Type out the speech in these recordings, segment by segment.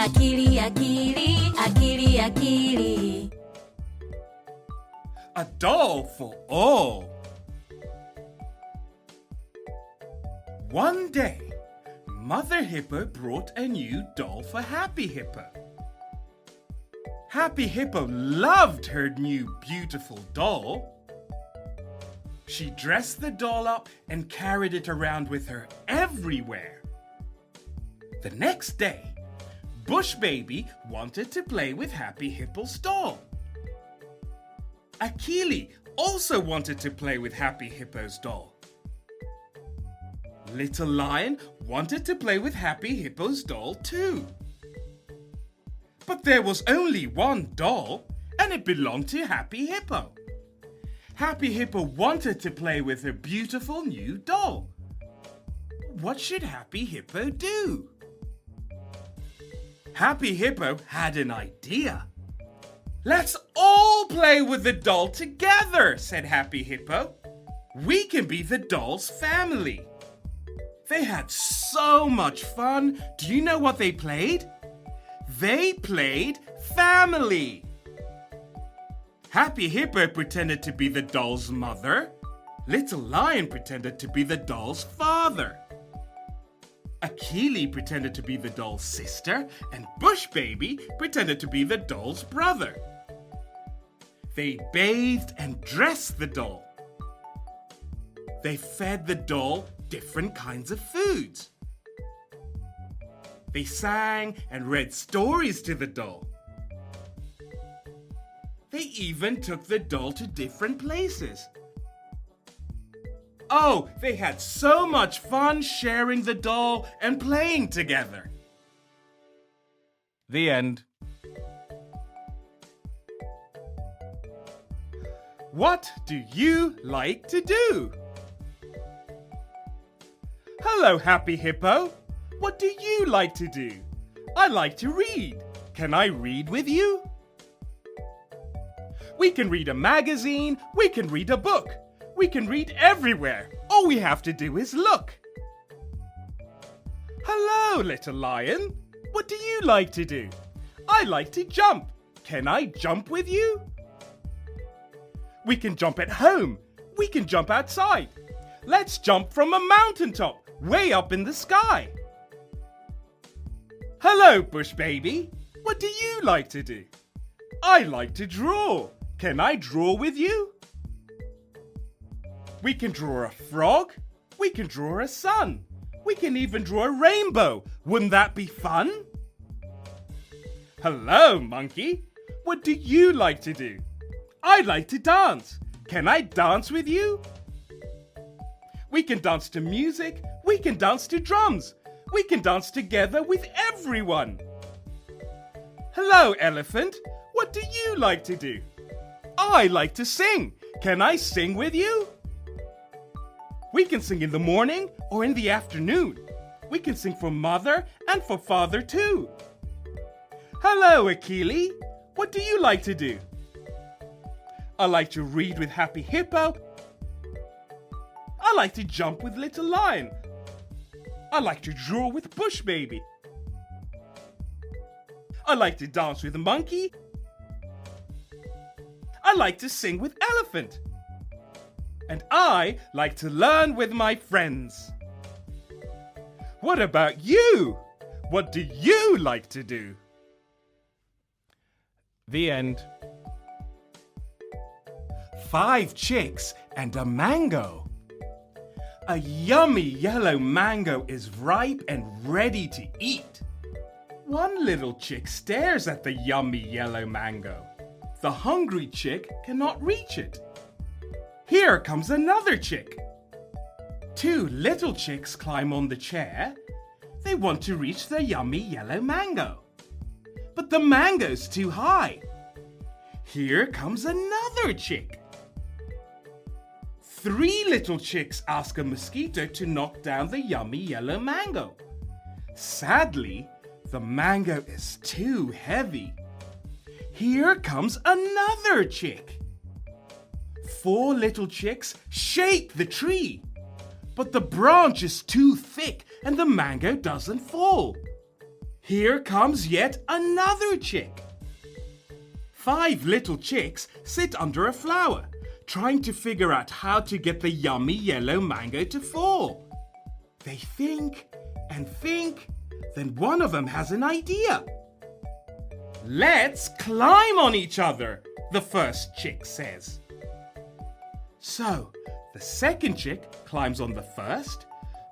Akili, akili, akili, akili. A doll for all. Oh. One day, Mother Hippo brought a new doll for Happy Hippo. Happy Hippo loved her new beautiful doll. She dressed the doll up and carried it around with her everywhere. The next day, Bush Baby wanted to play with Happy Hippo's doll. Akili also wanted to play with Happy Hippo's doll. Little Lion wanted to play with Happy Hippo's doll too. But there was only one doll, and it belonged to Happy Hippo. Happy Hippo wanted to play with her beautiful new doll. What should Happy Hippo do? Happy Hippo had an idea. Let's all play with the doll together, said Happy Hippo. We can be the doll's family. They had so much fun. Do you know what they played? They played family. Happy Hippo pretended to be the doll's mother. Little Lion pretended to be the doll's father. Akili pretended to be the doll's sister, and Bush Baby pretended to be the doll's brother. They bathed and dressed the doll. They fed the doll different kinds of foods. They sang and read stories to the doll. They even took the doll to different places. Oh, they had so much fun sharing the doll and playing together. The end. What do you like to do? Hello, Happy Hippo. What do you like to do? I like to read. Can I read with you? We can read a magazine, we can read a book, we can read everywhere. All we have to do is look. Hello, little lion. What do you like to do? I like to jump. Can I jump with you? We can jump at home. We can jump outside. Let's jump from a mountaintop way up in the sky. Hello, Bush Baby. What do you like to do? I like to draw. Can I draw with you? We can draw a frog. We can draw a sun. We can even draw a rainbow. Wouldn't that be fun? Hello, monkey. What do you like to do? I like to dance. Can I dance with you? We can dance to music. We can dance to drums. We can dance together with everyone. Hello, elephant. What do you like to do? I like to sing. Can I sing with you? We can sing in the morning or in the afternoon. We can sing for mother and for father too. Hello, Akili. What do you like to do? I like to read with Happy Hippo. I like to jump with Little Lion. I like to draw with Bush Baby. I like to dance with Monkey. I like to sing with Elephant. And I like to learn with my friends. What about you? What do you like to do? The end. Five chicks and a mango. A yummy yellow mango is ripe and ready to eat. One little chick stares at the yummy yellow mango. The hungry chick cannot reach it. Here comes another chick. Two little chicks climb on the chair. They want to reach the yummy yellow mango. But the mango's too high. Here comes another chick. Three little chicks ask a mosquito to knock down the yummy yellow mango. Sadly, the mango is too heavy. Here comes another chick. Four little chicks shake the tree, but the branch is too thick and the mango doesn't fall. here comes yet another chick. Five little chicks sit under a flower, trying to figure out how to get the yummy yellow mango to fall. They think and think, then one of them has an idea. Let's climb on each other, the first chick says. So, the second chick climbs on the first,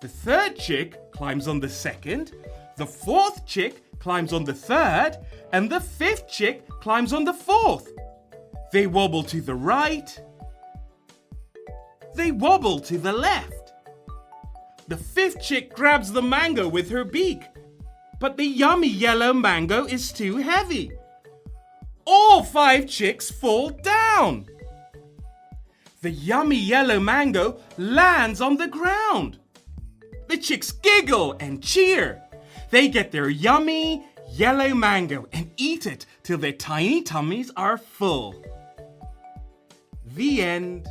the third chick climbs on the second, the fourth chick climbs on the third, and the fifth chick climbs on the fourth. They wobble to the right, they wobble to the left. The fifth chick grabs the mango with her beak, but the yummy yellow mango is too heavy. All five chicks fall down. The yummy yellow mango lands on the ground. The chicks giggle and cheer. They get their yummy yellow mango and eat it till their tiny tummies are full. The end.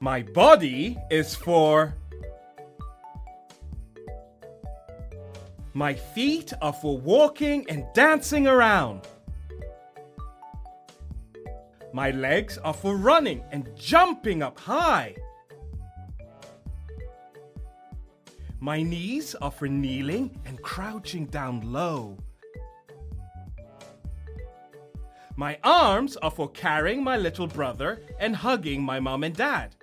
My body is for. My feet are for walking and dancing around. My legs are for running and jumping up high. My knees are for kneeling and crouching down low. My arms are for carrying my little brother and hugging my mom and dad.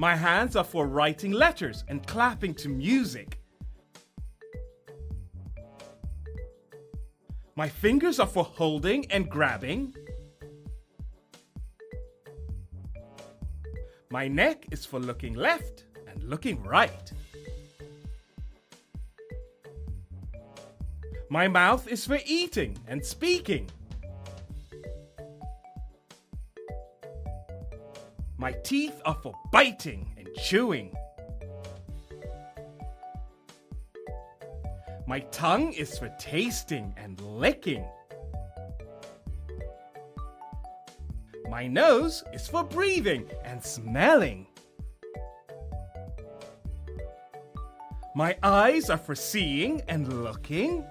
My hands are for writing letters and clapping to music. My fingers are for holding and grabbing. My neck is for looking left and looking right. My mouth is for eating and speaking. My teeth are for biting and chewing. My tongue is for tasting and licking. My nose is for breathing and smelling. My eyes are for seeing and looking.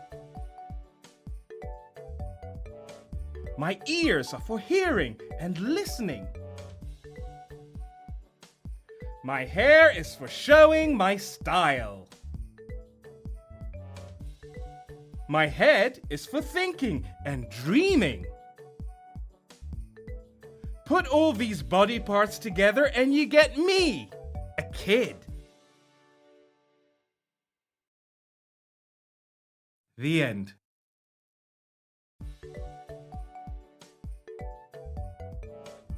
My ears are for hearing and listening. My hair is for showing my style. My head is for thinking and dreaming. Put all these body parts together and you get me, a kid. The end.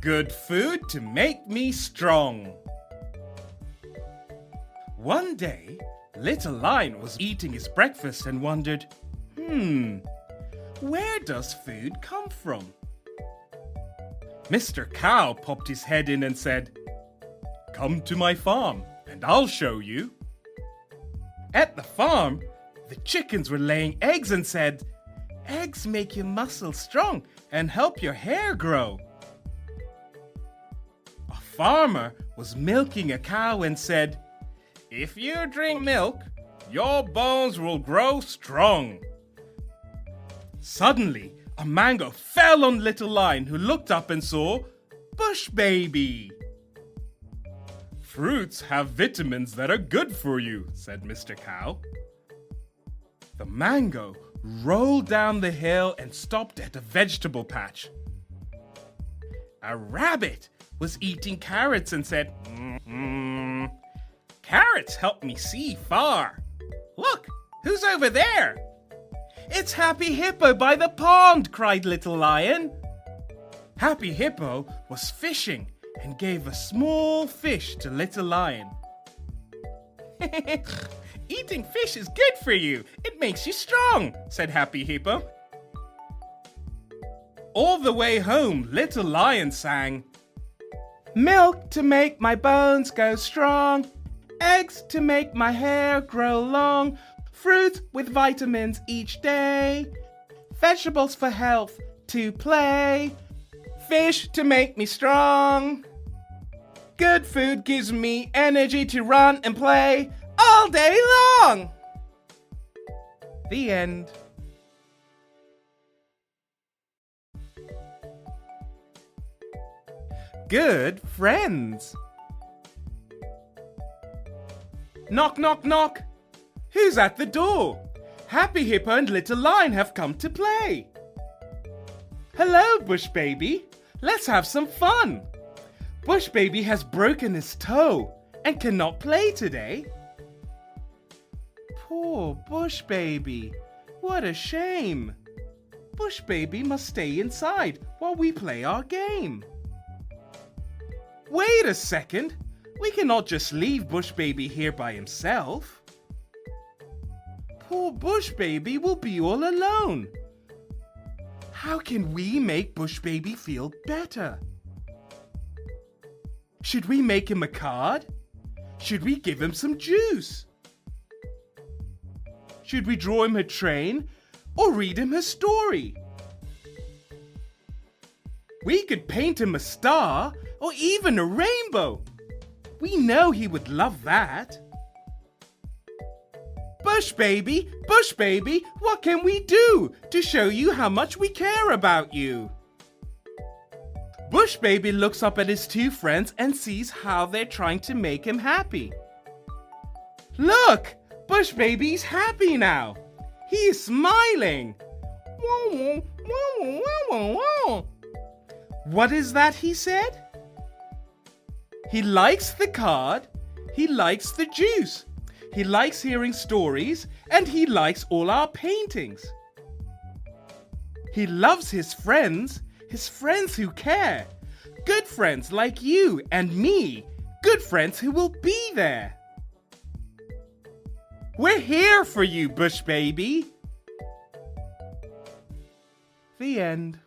Good food to make me strong. One day, Little Lion was eating his breakfast and wondered, hmm, where does food come from? Mr. Cow popped his head in and said, Come to my farm and I'll show you. At the farm, the chickens were laying eggs and said, Eggs make your muscles strong and help your hair grow. A farmer was milking a cow and said, If you drink milk, your bones will grow strong. Suddenly, a mango fell on Little Lion, who looked up and saw Bush Baby. Fruits have vitamins that are good for you, said Mr. Cow. The mango rolled down the hill and stopped at a vegetable patch. A rabbit was eating carrots and said, mm Carrots help me see far. Look, who's over there? It's Happy Hippo by the pond, cried Little Lion. Happy Hippo was fishing and gave a small fish to Little Lion. Eating fish is good for you. It makes you strong, said Happy Hippo. All the way home, Little Lion sang, Milk to make my bones go strong, eggs to make my hair grow long, fruit with vitamins each day, vegetables for health to play, fish to make me strong. Good food gives me energy to run and play all day long. The end. Good friends. Knock, knock, knock. Who's at the door? Happy Hippo and Little Lion have come to play. Hello, Bush Baby. Let's have some fun. Bush Baby has broken his toe and cannot play today. Poor Bush Baby. What a shame. Bush Baby must stay inside while we play our game. Wait a second. We cannot just leave Bush Baby here by himself. Poor Bush Baby will be all alone. How can we make Bush Baby feel better? Should we make him a card? Should we give him some juice? Should we draw him a train or read him a story? We could paint him a star or even a rainbow. We know he would love that. Bush baby, Bush baby, what can we do to show you how much we care about you? Bush baby looks up at his two friends and sees how they're trying to make him happy. Look, Bush baby's happy now. He's smiling. What is that he said? He likes the card, he likes the juice, he likes hearing stories, and he likes all our paintings. He loves his friends, his friends who care. Good friends like you and me, good friends who will be there. We're here for you, Bush Baby. The end.